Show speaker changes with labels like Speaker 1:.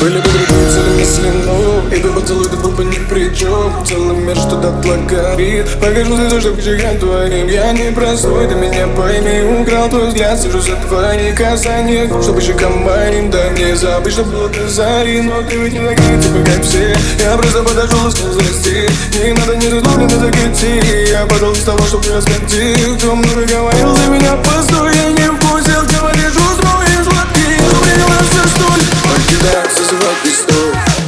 Speaker 1: Были бы другие цели мысли, но И твой поцелуй, ты был бы ни при чем Целый мир что-то горит. Покажу слезу, чтоб чекать твоим. Я не простой, ты меня пойми. Украл твой взгляд, сижу за твои касания. Чтобы щекам моим, да не забыть, что было ты зари. Но ты ведь не такие, типа как все. Я просто подошел и с зрасти Не надо не разлуплен, так идти. Я подал с того, чтобы расходил Кто много говорил за меня, постой Я не вкусил, crystals